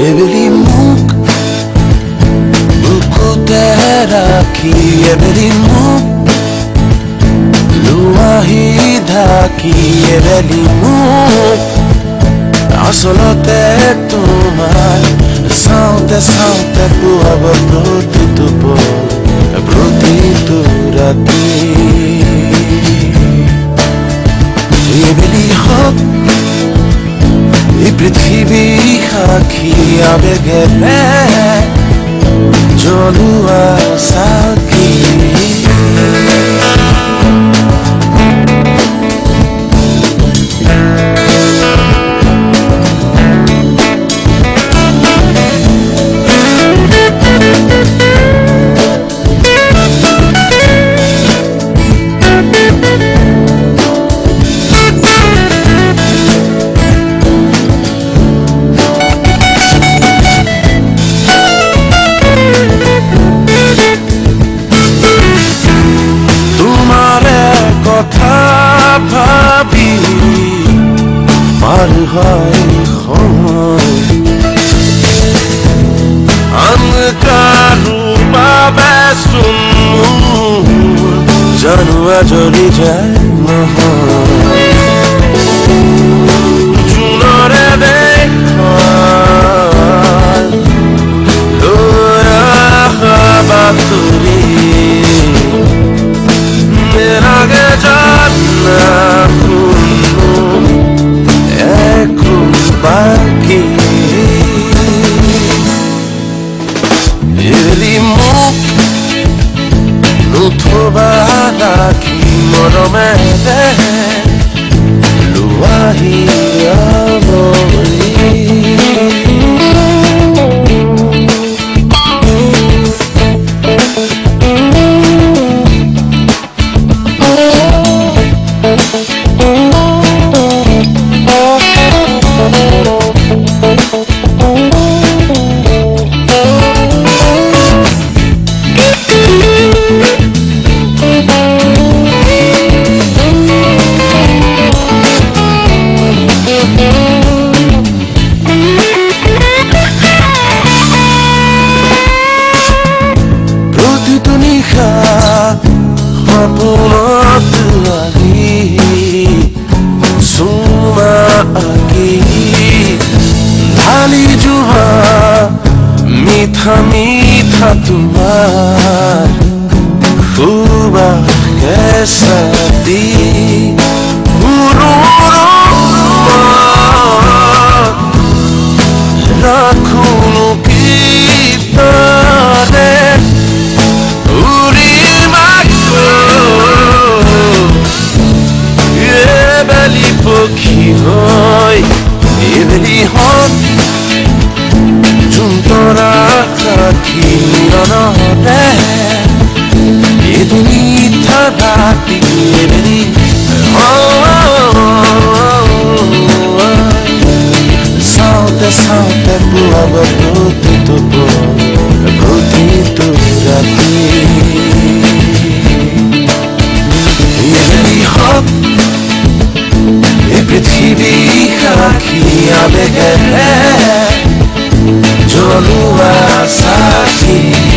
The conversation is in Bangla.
এবেলি মোক বুকুতে ৰাখি এবেলি মোক লোৱাহি ঢাকি এবেলি মোক আচলতে তোমাৰ চাওঁতে চাওঁতে পুৱাব প্ৰতিটো ọbẹ̀ gẹ̀ẹ́fẹ́ jọlúwa sáà. Papa bi marhay khoy am karu babasum over. ঢালি যোৱা মিঠা মিঠা তোমাৰ সুবাস কেঁচা দি ৰাখোনো এবেলি চাওঁতে চাওঁতে পুৱাব প্ৰতিটো প্ৰতিটো ৰাতি হওক এই পৃথিৱী সাক্ষী আবেগেৰে জ্বলোৱা চাকি